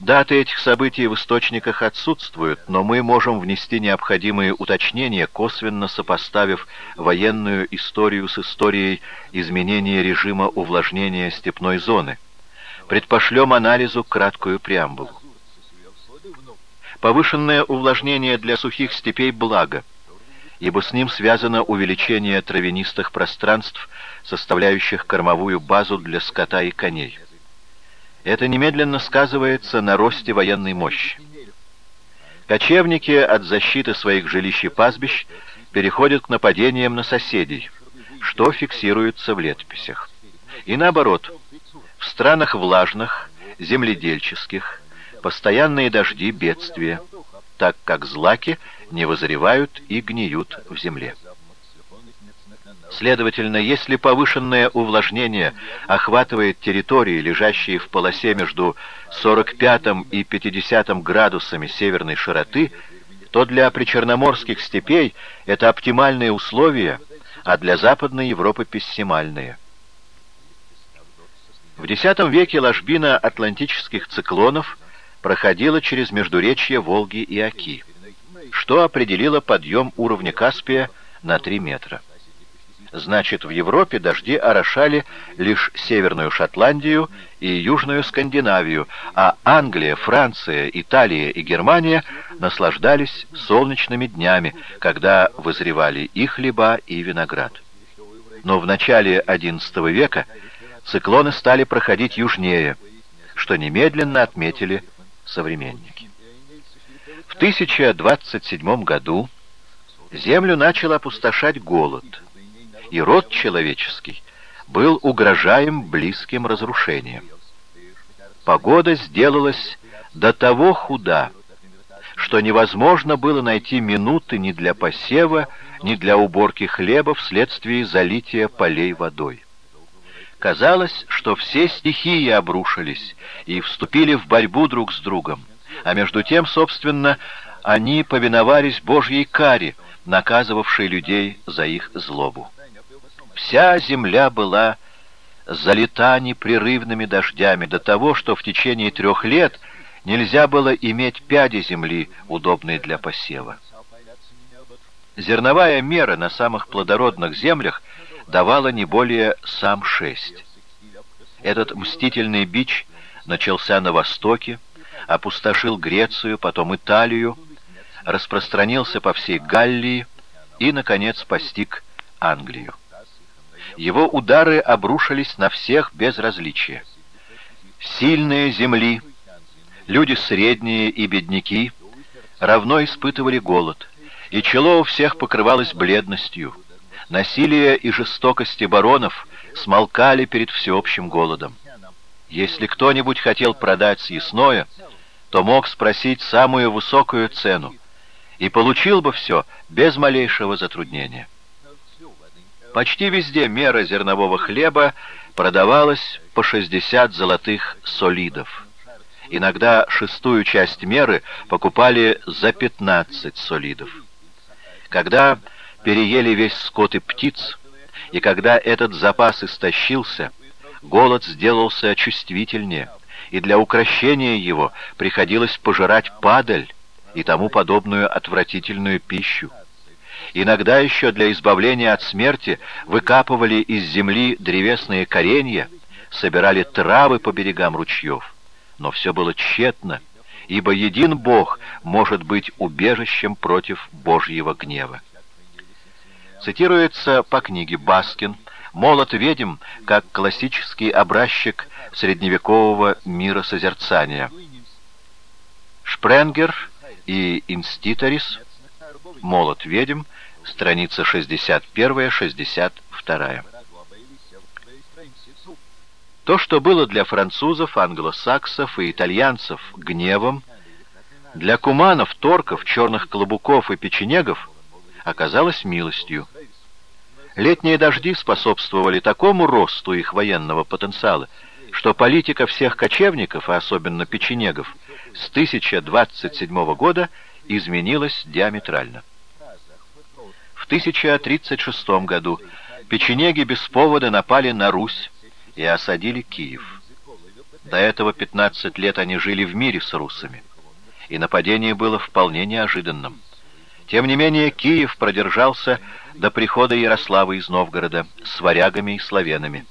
Даты этих событий в источниках отсутствуют, но мы можем внести необходимые уточнения, косвенно сопоставив военную историю с историей изменения режима увлажнения степной зоны. Предпошлем анализу краткую преамбулу. Повышенное увлажнение для сухих степей – благо, ибо с ним связано увеличение травянистых пространств, составляющих кормовую базу для скота и коней. Это немедленно сказывается на росте военной мощи. Кочевники от защиты своих жилищ и пастбищ переходят к нападениям на соседей, что фиксируется в летописях. И наоборот, в странах влажных, земледельческих, постоянные дожди – бедствия, так как злаки не вызревают и гниют в земле. Следовательно, если повышенное увлажнение охватывает территории, лежащие в полосе между 45 и 50 градусами северной широты, то для причерноморских степей это оптимальные условия, а для Западной Европы пессимальные. В X веке ложбина атлантических циклонов проходила через междуречье Волги и Оки, что определило подъем уровня Каспия на 3 метра. Значит, в Европе дожди орошали лишь Северную Шотландию и Южную Скандинавию, а Англия, Франция, Италия и Германия наслаждались солнечными днями, когда вызревали и хлеба, и виноград. Но в начале XI века циклоны стали проходить южнее, что немедленно отметили современники. В 1027 году землю начал опустошать голод – и род человеческий был угрожаем близким разрушением. Погода сделалась до того худа, что невозможно было найти минуты ни для посева, ни для уборки хлеба вследствие залития полей водой. Казалось, что все стихии обрушились и вступили в борьбу друг с другом, а между тем, собственно, они повиновались Божьей каре, наказывавшей людей за их злобу. Вся земля была залита непрерывными дождями до того, что в течение трех лет нельзя было иметь пяди земли, удобной для посева. Зерновая мера на самых плодородных землях давала не более сам шесть. Этот мстительный бич начался на востоке, опустошил Грецию, потом Италию, распространился по всей Галлии и, наконец, постиг Англию. Его удары обрушились на всех без различия. Сильные земли, люди средние и бедняки равно испытывали голод, и чело у всех покрывалось бледностью. Насилие и жестокости баронов смолкали перед всеобщим голодом. Если кто-нибудь хотел продать съестное, то мог спросить самую высокую цену и получил бы все без малейшего затруднения. Почти везде мера зернового хлеба продавалась по 60 золотых солидов. Иногда шестую часть меры покупали за 15 солидов. Когда переели весь скот и птиц, и когда этот запас истощился, голод сделался чувствительнее, и для укращения его приходилось пожирать падаль и тому подобную отвратительную пищу. Иногда еще для избавления от смерти выкапывали из земли древесные коренья, собирали травы по берегам ручьев. Но все было тщетно, ибо един Бог может быть убежищем против Божьего гнева. Цитируется по книге Баскин «Молот ведьм» как классический образчик средневекового миросозерцания. Шпренгер и Инститорис «Молот ведьм» страница 61-62. То, что было для французов, англосаксов и итальянцев гневом, для куманов, торков, черных клобуков и печенегов оказалось милостью. Летние дожди способствовали такому росту их военного потенциала, что политика всех кочевников, а особенно печенегов, с 1027 года изменилась диаметрально. В 1036 году печенеги без повода напали на Русь и осадили Киев. До этого 15 лет они жили в мире с русами, и нападение было вполне неожиданным. Тем не менее, Киев продержался до прихода Ярослава из Новгорода с варягами и славянами.